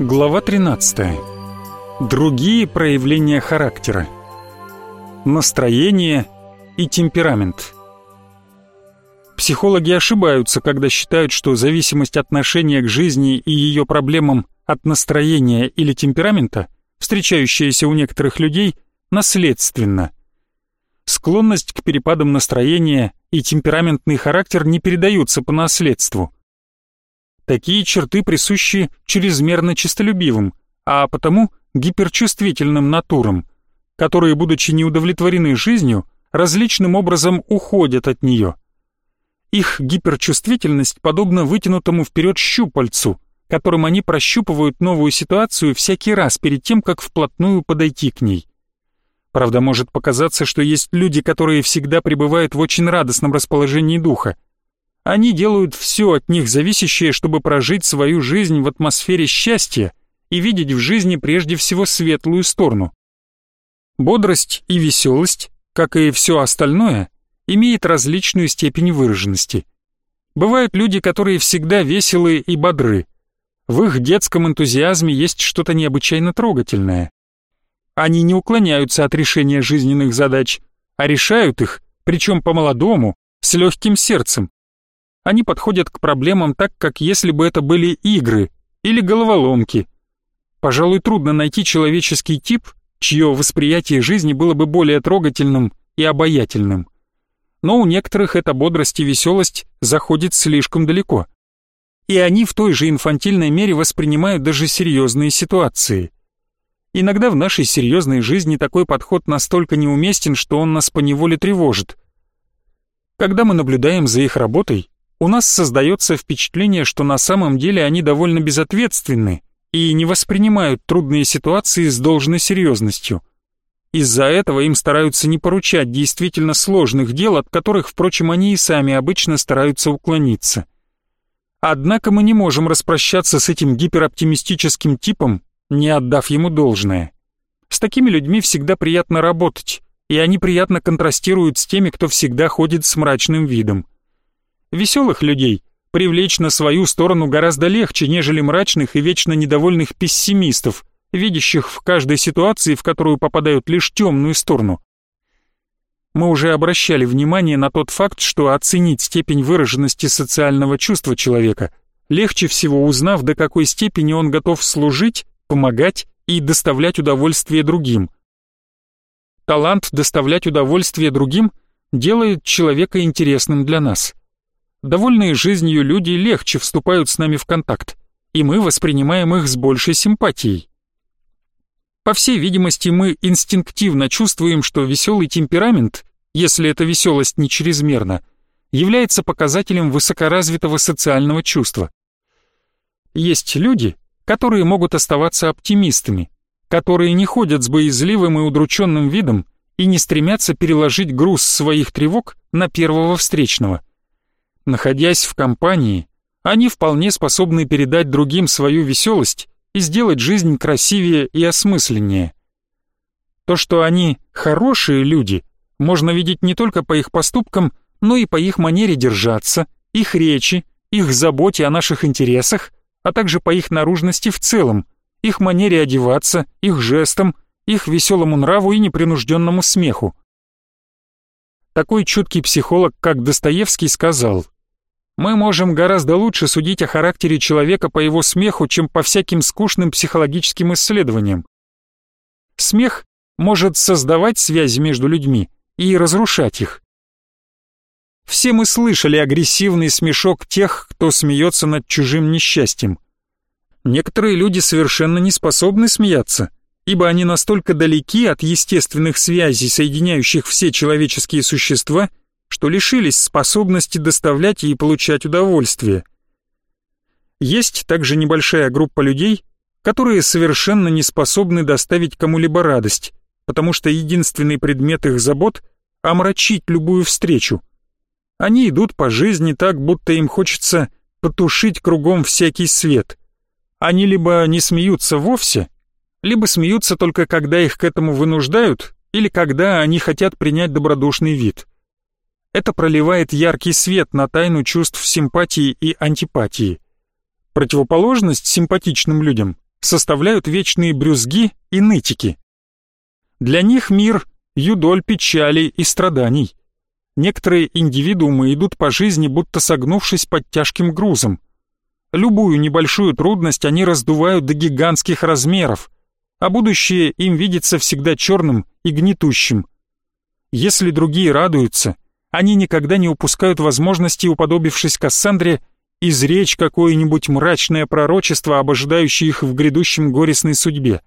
Глава 13. Другие проявления характера. Настроение и темперамент. Психологи ошибаются, когда считают, что зависимость отношения к жизни и ее проблемам от настроения или темперамента, встречающаяся у некоторых людей, наследственна. Склонность к перепадам настроения и темпераментный характер не передаются по наследству – Такие черты присущи чрезмерно честолюбивым, а потому гиперчувствительным натурам, которые, будучи неудовлетворены жизнью, различным образом уходят от нее. Их гиперчувствительность подобна вытянутому вперед щупальцу, которым они прощупывают новую ситуацию всякий раз перед тем, как вплотную подойти к ней. Правда, может показаться, что есть люди, которые всегда пребывают в очень радостном расположении духа, они делают все от них зависящее, чтобы прожить свою жизнь в атмосфере счастья и видеть в жизни прежде всего светлую сторону. Бодрость и веселость, как и все остальное, имеет различную степень выраженности. Бывают люди, которые всегда веселые и бодры. В их детском энтузиазме есть что-то необычайно трогательное. Они не уклоняются от решения жизненных задач, а решают их, причем по-молодому, с легким сердцем, они подходят к проблемам так, как если бы это были игры или головоломки. Пожалуй, трудно найти человеческий тип, чье восприятие жизни было бы более трогательным и обаятельным. Но у некоторых эта бодрость и веселость заходит слишком далеко. И они в той же инфантильной мере воспринимают даже серьезные ситуации. Иногда в нашей серьезной жизни такой подход настолько неуместен, что он нас поневоле тревожит. Когда мы наблюдаем за их работой, у нас создается впечатление, что на самом деле они довольно безответственны и не воспринимают трудные ситуации с должной серьезностью. Из-за этого им стараются не поручать действительно сложных дел, от которых, впрочем, они и сами обычно стараются уклониться. Однако мы не можем распрощаться с этим гипероптимистическим типом, не отдав ему должное. С такими людьми всегда приятно работать, и они приятно контрастируют с теми, кто всегда ходит с мрачным видом. Веселых людей привлечь на свою сторону гораздо легче, нежели мрачных и вечно недовольных пессимистов, видящих в каждой ситуации, в которую попадают лишь темную сторону. Мы уже обращали внимание на тот факт, что оценить степень выраженности социального чувства человека легче всего узнав, до какой степени он готов служить, помогать и доставлять удовольствие другим. Талант доставлять удовольствие другим делает человека интересным для нас. Довольные жизнью люди легче вступают с нами в контакт, и мы воспринимаем их с большей симпатией. По всей видимости, мы инстинктивно чувствуем, что веселый темперамент, если эта веселость не чрезмерна, является показателем высокоразвитого социального чувства. Есть люди, которые могут оставаться оптимистами, которые не ходят с боязливым и удрученным видом и не стремятся переложить груз своих тревог на первого встречного – Находясь в компании, они вполне способны передать другим свою веселость и сделать жизнь красивее и осмысленнее. То, что они хорошие люди, можно видеть не только по их поступкам, но и по их манере держаться, их речи, их заботе о наших интересах, а также по их наружности в целом, их манере одеваться, их жестам, их веселому нраву и непринужденному смеху. Такой чуткий психолог, как Достоевский, сказал, «Мы можем гораздо лучше судить о характере человека по его смеху, чем по всяким скучным психологическим исследованиям. Смех может создавать связи между людьми и разрушать их. Все мы слышали агрессивный смешок тех, кто смеется над чужим несчастьем. Некоторые люди совершенно не способны смеяться – ибо они настолько далеки от естественных связей, соединяющих все человеческие существа, что лишились способности доставлять и получать удовольствие. Есть также небольшая группа людей, которые совершенно не способны доставить кому-либо радость, потому что единственный предмет их забот — омрачить любую встречу. Они идут по жизни так, будто им хочется потушить кругом всякий свет. Они либо не смеются вовсе, либо смеются только когда их к этому вынуждают, или когда они хотят принять добродушный вид. Это проливает яркий свет на тайну чувств симпатии и антипатии. Противоположность симпатичным людям составляют вечные брюзги и нытики. Для них мир – юдоль печали и страданий. Некоторые индивидуумы идут по жизни, будто согнувшись под тяжким грузом. Любую небольшую трудность они раздувают до гигантских размеров, а будущее им видится всегда черным и гнетущим. Если другие радуются, они никогда не упускают возможности, уподобившись Кассандре, изречь какое-нибудь мрачное пророчество об ожидающей их в грядущем горестной судьбе.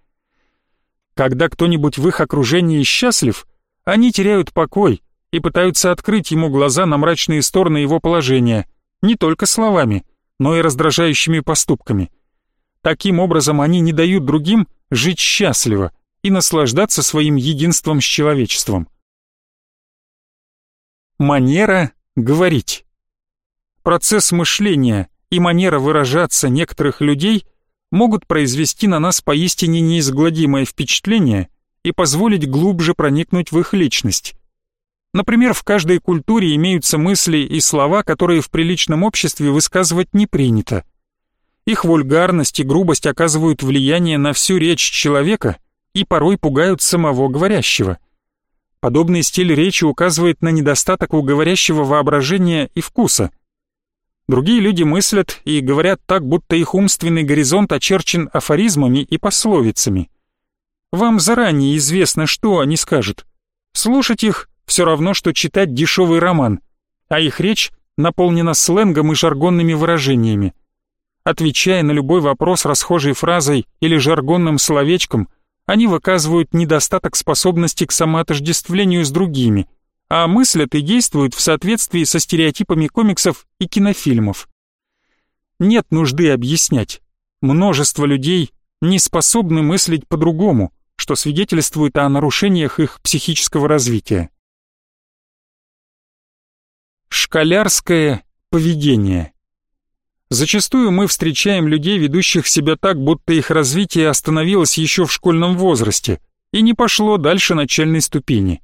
Когда кто-нибудь в их окружении счастлив, они теряют покой и пытаются открыть ему глаза на мрачные стороны его положения, не только словами, но и раздражающими поступками. Таким образом, они не дают другим жить счастливо и наслаждаться своим единством с человечеством. Манера говорить. Процесс мышления и манера выражаться некоторых людей могут произвести на нас поистине неизгладимое впечатление и позволить глубже проникнуть в их личность. Например, в каждой культуре имеются мысли и слова, которые в приличном обществе высказывать не принято. Их вульгарность и грубость оказывают влияние на всю речь человека и порой пугают самого говорящего. Подобный стиль речи указывает на недостаток у говорящего воображения и вкуса – Другие люди мыслят и говорят так, будто их умственный горизонт очерчен афоризмами и пословицами. Вам заранее известно, что они скажут. Слушать их все равно, что читать дешевый роман, а их речь наполнена сленгом и жаргонными выражениями. Отвечая на любой вопрос расхожей фразой или жаргонным словечком, они выказывают недостаток способности к самоотождествлению с другими – а мыслят и действуют в соответствии со стереотипами комиксов и кинофильмов. Нет нужды объяснять. Множество людей не способны мыслить по-другому, что свидетельствует о нарушениях их психического развития. Школярское поведение. Зачастую мы встречаем людей, ведущих себя так, будто их развитие остановилось еще в школьном возрасте и не пошло дальше начальной ступени.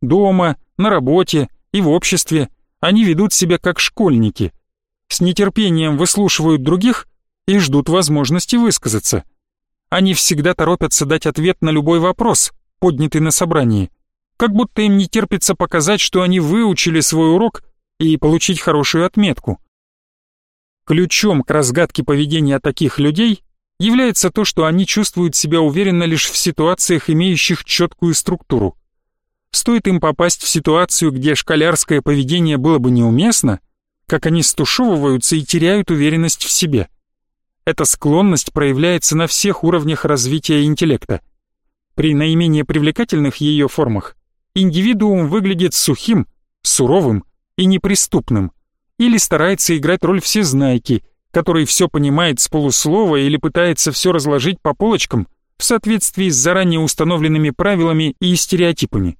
Дома, на работе и в обществе они ведут себя как школьники, с нетерпением выслушивают других и ждут возможности высказаться. Они всегда торопятся дать ответ на любой вопрос, поднятый на собрании, как будто им не терпится показать, что они выучили свой урок и получить хорошую отметку. Ключом к разгадке поведения таких людей является то, что они чувствуют себя уверенно лишь в ситуациях, имеющих четкую структуру. Стоит им попасть в ситуацию, где школярское поведение было бы неуместно, как они стушевываются и теряют уверенность в себе. Эта склонность проявляется на всех уровнях развития интеллекта. При наименее привлекательных ее формах индивидуум выглядит сухим, суровым и неприступным, или старается играть роль всезнайки, который все понимает с полуслова или пытается все разложить по полочкам в соответствии с заранее установленными правилами и стереотипами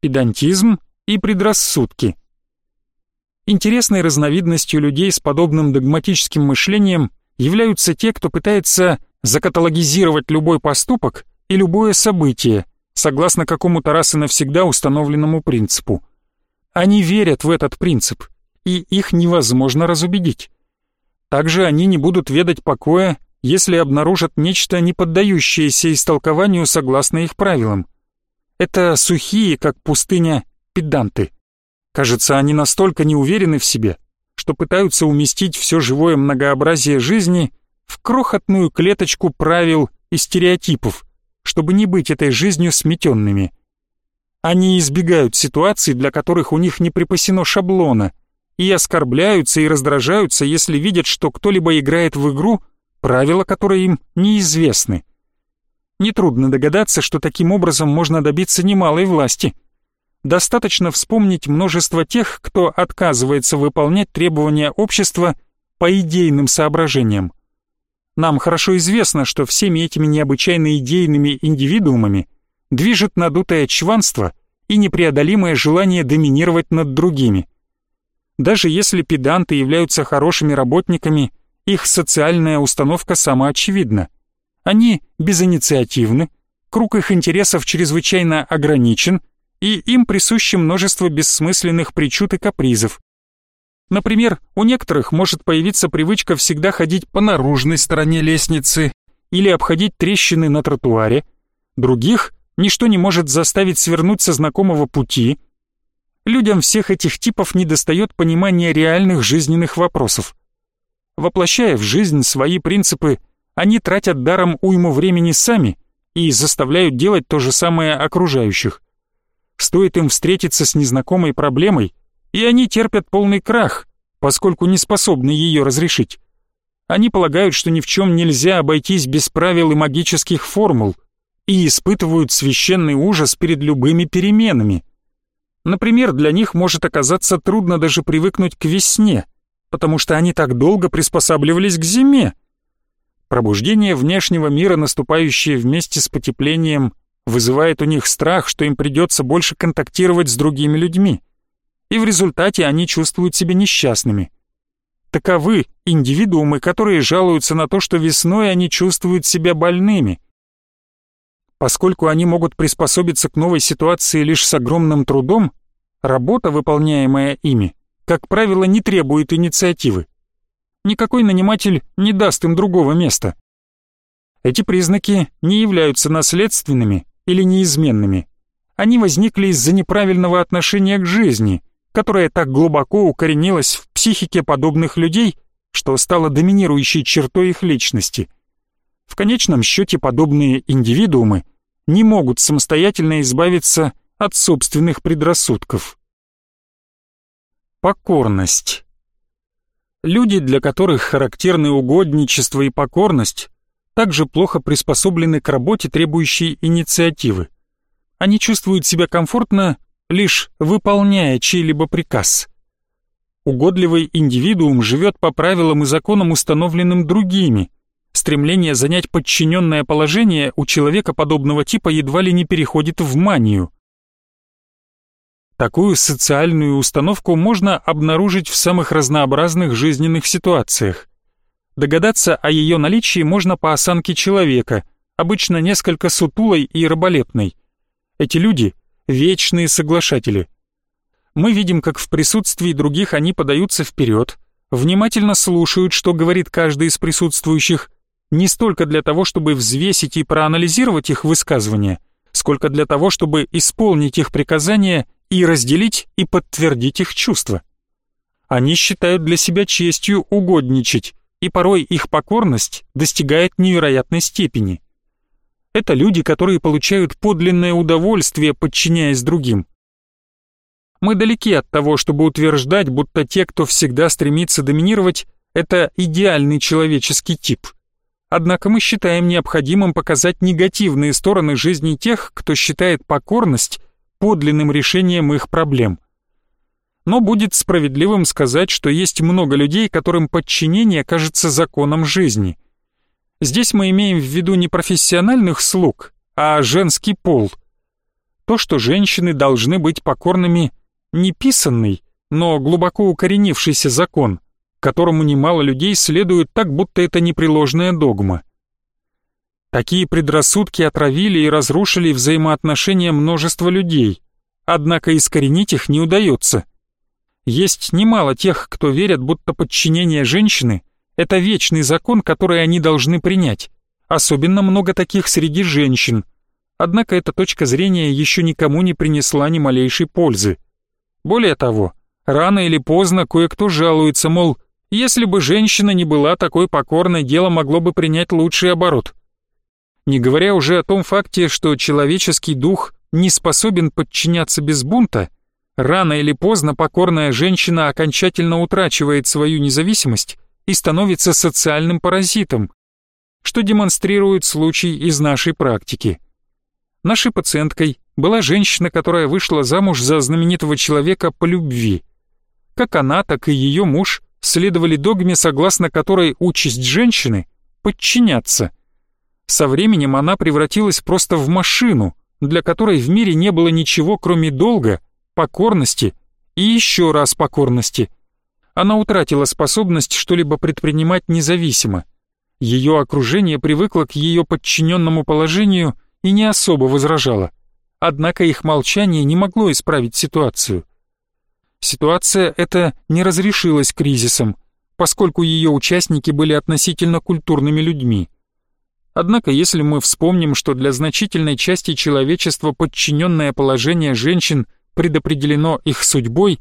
педантизм и предрассудки. Интересной разновидностью людей с подобным догматическим мышлением являются те, кто пытается закаталогизировать любой поступок и любое событие, согласно какому-то раз и навсегда установленному принципу. Они верят в этот принцип, и их невозможно разубедить. Также они не будут ведать покоя, если обнаружат нечто, не поддающееся истолкованию согласно их правилам. Это сухие, как пустыня, педанты. Кажется, они настолько не уверены в себе, что пытаются уместить все живое многообразие жизни в крохотную клеточку правил и стереотипов, чтобы не быть этой жизнью сметенными. Они избегают ситуаций, для которых у них не припасено шаблона, и оскорбляются и раздражаются, если видят, что кто-либо играет в игру, правила которой им неизвестны. Нетрудно догадаться, что таким образом можно добиться немалой власти. Достаточно вспомнить множество тех, кто отказывается выполнять требования общества по идейным соображениям. Нам хорошо известно, что всеми этими необычайно идейными индивидуумами движет надутое чванство и непреодолимое желание доминировать над другими. Даже если педанты являются хорошими работниками, их социальная установка самоочевидна – они безинициативны, круг их интересов чрезвычайно ограничен, и им присуще множество бессмысленных причуд и капризов. Например, у некоторых может появиться привычка всегда ходить по наружной стороне лестницы или обходить трещины на тротуаре, других ничто не может заставить свернуть со знакомого пути. Людям всех этих типов недостает понимания реальных жизненных вопросов. Воплощая в жизнь свои принципы, они тратят даром уйму времени сами и заставляют делать то же самое окружающих. Стоит им встретиться с незнакомой проблемой, и они терпят полный крах, поскольку не способны ее разрешить. Они полагают, что ни в чем нельзя обойтись без правил и магических формул, и испытывают священный ужас перед любыми переменами. Например, для них может оказаться трудно даже привыкнуть к весне, потому что они так долго приспосабливались к зиме. Пробуждение внешнего мира, наступающее вместе с потеплением, вызывает у них страх, что им придется больше контактировать с другими людьми. И в результате они чувствуют себя несчастными. Таковы индивидуумы, которые жалуются на то, что весной они чувствуют себя больными. Поскольку они могут приспособиться к новой ситуации лишь с огромным трудом, работа, выполняемая ими, как правило, не требует инициативы. Никакой наниматель не даст им другого места. Эти признаки не являются наследственными или неизменными. Они возникли из-за неправильного отношения к жизни, которое так глубоко укоренилось в психике подобных людей, что стало доминирующей чертой их личности. В конечном счете подобные индивидуумы не могут самостоятельно избавиться от собственных предрассудков. Покорность. Люди, для которых характерны угодничество и покорность, также плохо приспособлены к работе, требующей инициативы. Они чувствуют себя комфортно, лишь выполняя чей-либо приказ. Угодливый индивидуум живет по правилам и законам, установленным другими. Стремление занять подчиненное положение у человека подобного типа едва ли не переходит в манию. Такую социальную установку можно обнаружить в самых разнообразных жизненных ситуациях. Догадаться о ее наличии можно по осанке человека, обычно несколько сутулой и раболепной. Эти люди – вечные соглашатели – мы видим, как в присутствии других они подаются вперед, внимательно слушают, что говорит каждый из присутствующих, не столько для того, чтобы взвесить и проанализировать их высказывания, сколько для того, чтобы исполнить их приказания и разделить и подтвердить их чувства. Они считают для себя честью угодничать, и порой их покорность достигает невероятной степени. Это люди, которые получают подлинное удовольствие, подчиняясь другим. Мы далеки от того, чтобы утверждать, будто те, кто всегда стремится доминировать, это идеальный человеческий тип. Однако мы считаем необходимым показать негативные стороны жизни тех, кто считает покорность подлинным решением их проблем. Но будет справедливым сказать, что есть много людей, которым подчинение кажется законом жизни. Здесь мы имеем в виду не профессиональных слуг, а женский пол. То, что женщины должны быть покорными неписанный, но глубоко укоренившийся закон, которому немало людей следуют так, будто это непреложная догма. Такие предрассудки отравили и разрушили взаимоотношения множества людей, однако искоренить их не удается. Есть немало тех, кто верят, будто подчинение женщины – это вечный закон, который они должны принять. Особенно много таких среди женщин. Однако эта точка зрения еще никому не принесла ни малейшей пользы. Более того, рано или поздно кое-кто жалуется, мол, если бы женщина не была такой покорной, дело могло бы принять лучший оборот. Не говоря уже о том факте, что человеческий дух не способен подчиняться без бунта, рано или поздно покорная женщина окончательно утрачивает свою независимость и становится социальным паразитом, что демонстрирует случай из нашей практики. Нашей пациенткой была женщина, которая вышла замуж за знаменитого человека по любви. Как она, так и ее муж следовали догме, согласно которой участь женщины — подчиняться. Со временем она превратилась просто в машину, для которой в мире не было ничего, кроме долга, покорности и еще раз покорности. Она утратила способность что-либо предпринимать независимо. Ее окружение привыкло к ее подчиненному положению и не особо возражало. Однако их молчание не могло исправить ситуацию. Ситуация эта не разрешилась кризисом, поскольку ее участники были относительно культурными людьми. Однако, если мы вспомним, что для значительной части человечества подчиненное положение женщин предопределено их судьбой,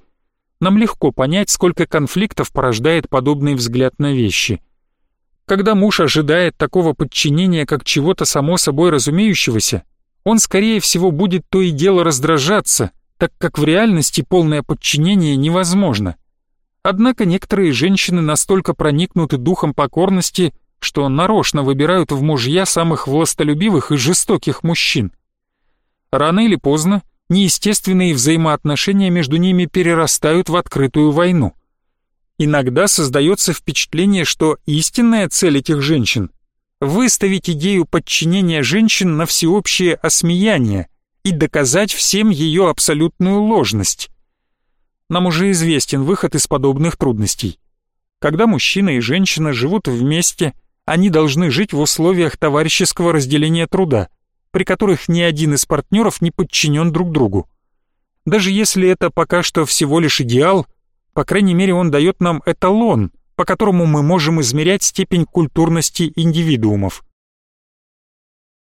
нам легко понять, сколько конфликтов порождает подобный взгляд на вещи. Когда муж ожидает такого подчинения как чего-то само собой разумеющегося, он, скорее всего, будет то и дело раздражаться, так как в реальности полное подчинение невозможно. Однако некоторые женщины настолько проникнуты духом покорности, что нарочно выбирают в мужья самых властолюбивых и жестоких мужчин. Рано или поздно неестественные взаимоотношения между ними перерастают в открытую войну. Иногда создается впечатление, что истинная цель этих женщин – выставить идею подчинения женщин на всеобщее осмеяние и доказать всем ее абсолютную ложность. Нам уже известен выход из подобных трудностей. Когда мужчина и женщина живут вместе, они должны жить в условиях товарищеского разделения труда – при которых ни один из партнеров не подчинен друг другу. Даже если это пока что всего лишь идеал, по крайней мере он дает нам эталон, по которому мы можем измерять степень культурности индивидуумов.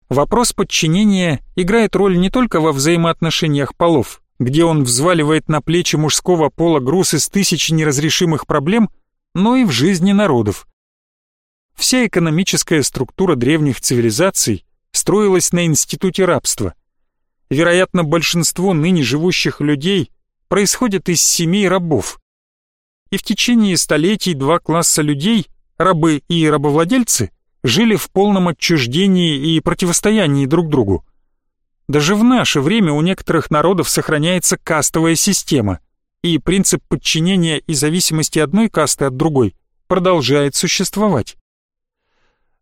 Вопрос подчинения играет роль не только во взаимоотношениях полов, где он взваливает на плечи мужского пола груз из тысячи неразрешимых проблем, но и в жизни народов. Вся экономическая структура древних цивилизаций строилась на институте рабства. Вероятно, большинство ныне живущих людей происходят из семей рабов. И в течение столетий два класса людей, рабы и рабовладельцы, жили в полном отчуждении и противостоянии друг другу. Даже в наше время у некоторых народов сохраняется кастовая система, и принцип подчинения и зависимости одной касты от другой продолжает существовать.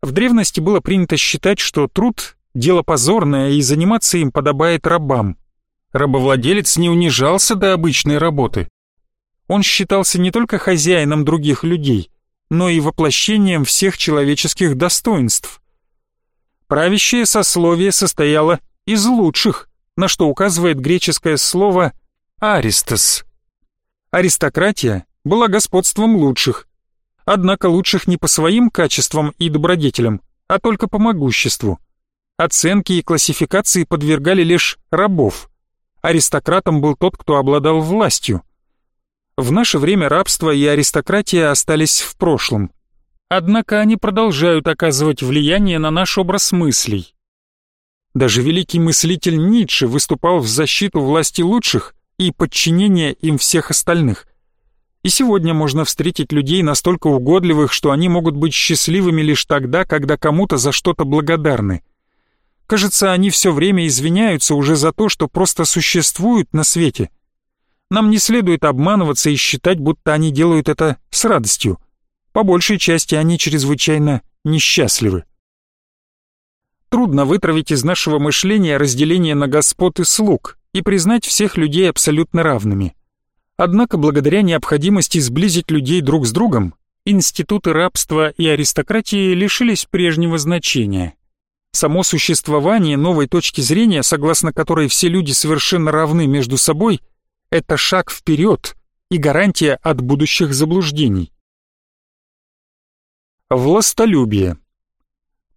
В древности было принято считать, что труд – дело позорное, и заниматься им подобает рабам. Рабовладелец не унижался до обычной работы. Он считался не только хозяином других людей, но и воплощением всех человеческих достоинств. Правящее сословие состояло из лучших, на что указывает греческое слово «аристос». Аристократия была господством лучших, Однако лучших не по своим качествам и добродетелям, а только по могуществу. Оценки и классификации подвергали лишь рабов. Аристократом был тот, кто обладал властью. В наше время рабство и аристократия остались в прошлом. Однако они продолжают оказывать влияние на наш образ мыслей. Даже великий мыслитель Ницше выступал в защиту власти лучших и подчинения им всех остальных. И сегодня можно встретить людей настолько угодливых, что они могут быть счастливыми лишь тогда, когда кому-то за что-то благодарны. Кажется, они все время извиняются уже за то, что просто существуют на свете. Нам не следует обманываться и считать, будто они делают это с радостью. По большей части они чрезвычайно несчастливы. Трудно вытравить из нашего мышления разделение на господ и слуг и признать всех людей абсолютно равными. Однако благодаря необходимости сблизить людей друг с другом, институты рабства и аристократии лишились прежнего значения. Само существование новой точки зрения, согласно которой все люди совершенно равны между собой, это шаг вперед и гарантия от будущих заблуждений. Властолюбие.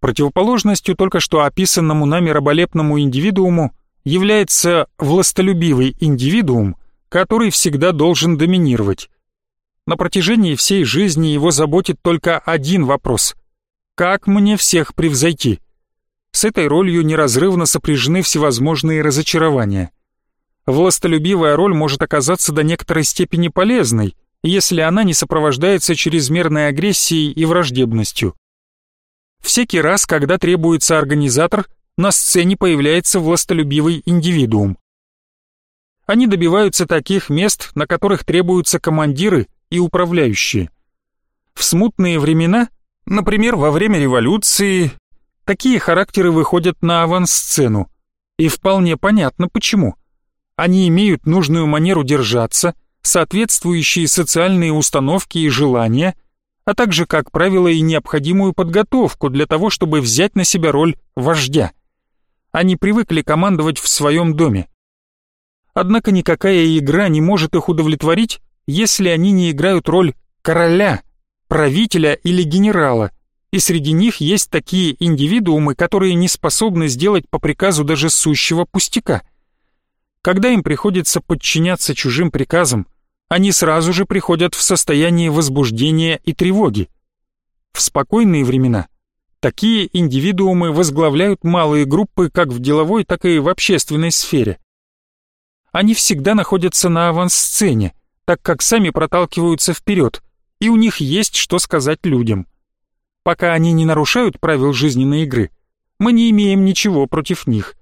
Противоположностью только что описанному нами раболепному индивидууму является властолюбивый индивидуум – который всегда должен доминировать. На протяжении всей жизни его заботит только один вопрос – как мне всех превзойти? С этой ролью неразрывно сопряжены всевозможные разочарования. Властолюбивая роль может оказаться до некоторой степени полезной, если она не сопровождается чрезмерной агрессией и враждебностью. Всякий раз, когда требуется организатор, на сцене появляется властолюбивый индивидуум. Они добиваются таких мест, на которых требуются командиры и управляющие. В смутные времена, например, во время революции, такие характеры выходят на авансцену. И вполне понятно почему. Они имеют нужную манеру держаться, соответствующие социальные установки и желания, а также, как правило, и необходимую подготовку для того, чтобы взять на себя роль вождя. Они привыкли командовать в своем доме, Однако никакая игра не может их удовлетворить, если они не играют роль короля, правителя или генерала, и среди них есть такие индивидуумы, которые не способны сделать по приказу даже сущего пустяка. Когда им приходится подчиняться чужим приказам, они сразу же приходят в состояние возбуждения и тревоги. В спокойные времена такие индивидуумы возглавляют малые группы как в деловой, так и в общественной сфере. Они всегда находятся на авансцене, так как сами проталкиваются вперед, и у них есть что сказать людям. Пока они не нарушают правил жизненной игры, мы не имеем ничего против них.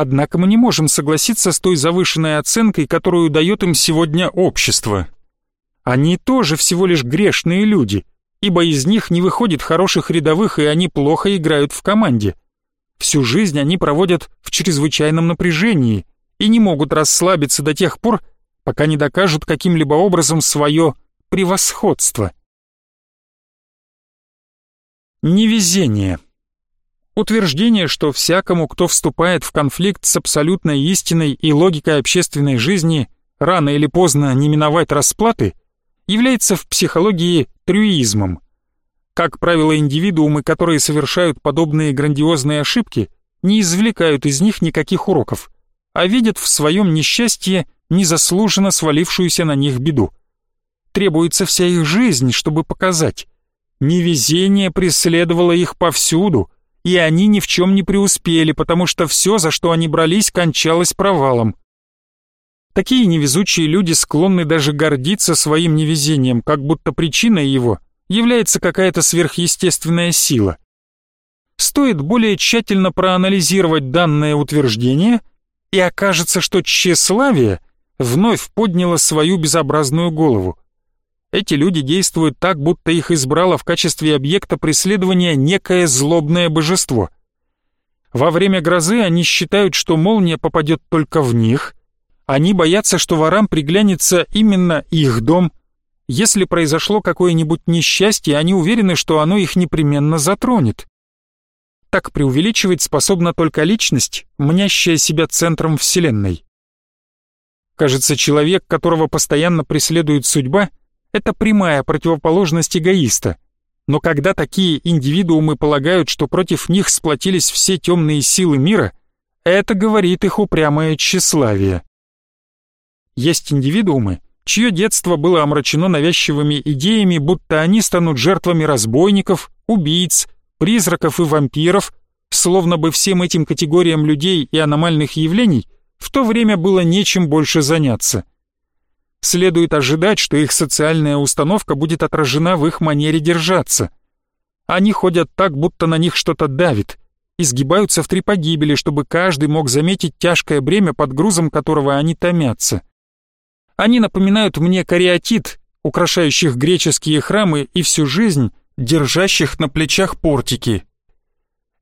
Однако мы не можем согласиться с той завышенной оценкой, которую дает им сегодня общество. Они тоже всего лишь грешные люди, ибо из них не выходит хороших рядовых, и они плохо играют в команде. Всю жизнь они проводят в чрезвычайном напряжении и не могут расслабиться до тех пор, пока не докажут каким-либо образом свое превосходство. Невезение. Утверждение, что всякому, кто вступает в конфликт с абсолютной истиной и логикой общественной жизни, рано или поздно не миновать расплаты, является в психологии трюизмом. Как правило, индивидуумы, которые совершают подобные грандиозные ошибки, не извлекают из них никаких уроков, а видят в своем несчастье незаслуженно свалившуюся на них беду. Требуется вся их жизнь, чтобы показать. Невезение преследовало их повсюду, и они ни в чем не преуспели, потому что все, за что они брались, кончалось провалом. Такие невезучие люди склонны даже гордиться своим невезением, как будто причиной его является какая-то сверхъестественная сила. Стоит более тщательно проанализировать данное утверждение, и окажется, что тщеславие вновь подняло свою безобразную голову. Эти люди действуют так, будто их избрало в качестве объекта преследования некое злобное божество. Во время грозы они считают, что молния попадет только в них. Они боятся, что ворам приглянется именно их дом. Если произошло какое-нибудь несчастье, они уверены, что оно их непременно затронет. Так преувеличивать способна только личность, мнящая себя центром Вселенной. Кажется, человек, которого постоянно преследует судьба, это прямая противоположность эгоиста. Но когда такие индивидуумы полагают, что против них сплотились все темные силы мира, это говорит их упрямое тщеславие. Есть индивидуумы, чье детство было омрачено навязчивыми идеями, будто они станут жертвами разбойников, убийц, призраков и вампиров, словно бы всем этим категориям людей и аномальных явлений в то время было нечем больше заняться – следует ожидать, что их социальная установка будет отражена в их манере держаться. Они ходят так, будто на них что-то давит, изгибаются в три погибели, чтобы каждый мог заметить тяжкое бремя, под грузом которого они томятся. Они напоминают мне кариатид, украшающих греческие храмы и всю жизнь держащих на плечах портики.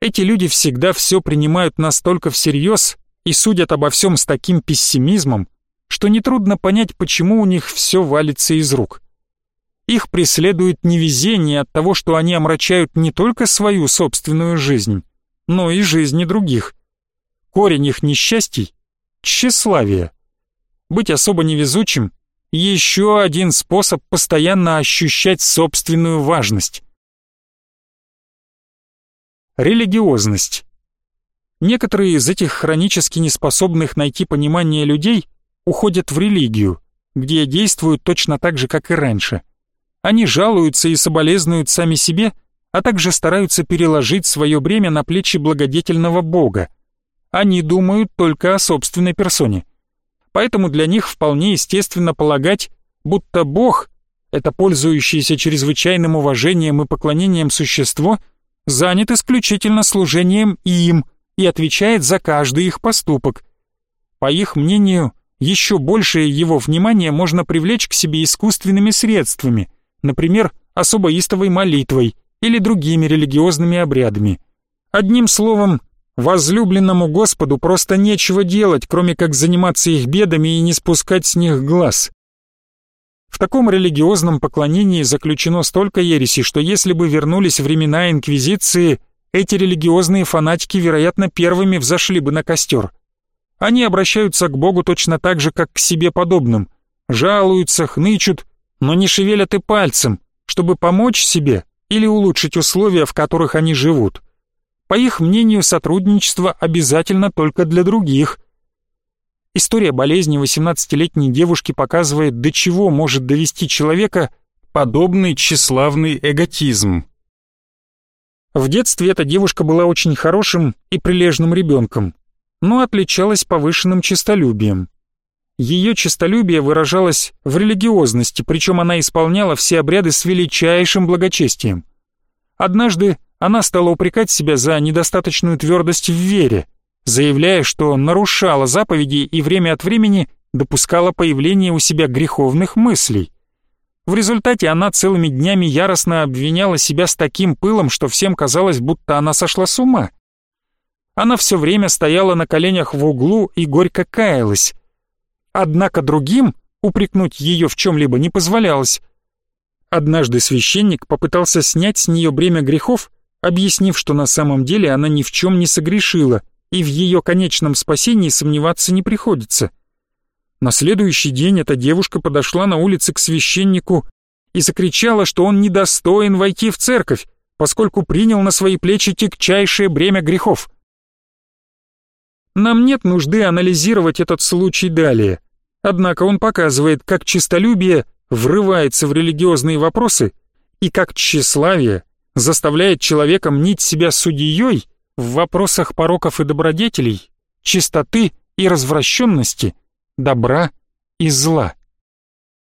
Эти люди всегда все принимают настолько всерьез и судят обо всем с таким пессимизмом, что нетрудно понять, почему у них все валится из рук. Их преследует невезение от того, что они омрачают не только свою собственную жизнь, но и жизни других. Корень их несчастий — тщеславие. Быть особо невезучим — еще один способ постоянно ощущать собственную важность. Религиозность. Некоторые из этих хронически неспособных найти понимание людей уходят в религию, где действуют точно так же, как и раньше. Они жалуются и соболезнуют сами себе, а также стараются переложить свое бремя на плечи благодетельного Бога. Они думают только о собственной персоне. Поэтому для них вполне естественно полагать, будто Бог, это пользующееся чрезвычайным уважением и поклонением существо, занят исключительно служением им и отвечает за каждый их поступок. По их мнению, еще большее его внимание можно привлечь к себе искусственными средствами, например, особо истовой молитвой или другими религиозными обрядами. Одним словом, возлюбленному Господу просто нечего делать, кроме как заниматься их бедами и не спускать с них глаз. В таком религиозном поклонении заключено столько ереси, что если бы вернулись времена Инквизиции, эти религиозные фанатики, вероятно, первыми взошли бы на костер – они обращаются к Богу точно так же, как к себе подобным, жалуются, хнычут, но не шевелят и пальцем, чтобы помочь себе или улучшить условия, в которых они живут. По их мнению, сотрудничество обязательно только для других. История болезни 18-летней девушки показывает, до чего может довести человека подобный тщеславный эготизм. В детстве эта девушка была очень хорошим и прилежным ребенком, но отличалась повышенным честолюбием. Ее честолюбие выражалось в религиозности, причем она исполняла все обряды с величайшим благочестием. Однажды она стала упрекать себя за недостаточную твердость в вере, заявляя, что нарушала заповеди и время от времени допускала появление у себя греховных мыслей. В результате она целыми днями яростно обвиняла себя с таким пылом, что всем казалось, будто она сошла с ума. Она все время стояла на коленях в углу и горько каялась. Однако другим упрекнуть ее в чем-либо не позволялось. Однажды священник попытался снять с нее бремя грехов, объяснив, что на самом деле она ни в чем не согрешила, и в ее конечном спасении сомневаться не приходится. На следующий день эта девушка подошла на улице к священнику и закричала, что он недостоин войти в церковь, поскольку принял на свои плечи тягчайшее бремя грехов. Нам нет нужды анализировать этот случай далее, однако он показывает, как честолюбие врывается в религиозные вопросы и как тщеславие заставляет человека мнить себя судьей в вопросах пороков и добродетелей, чистоты и развращенности, добра и зла.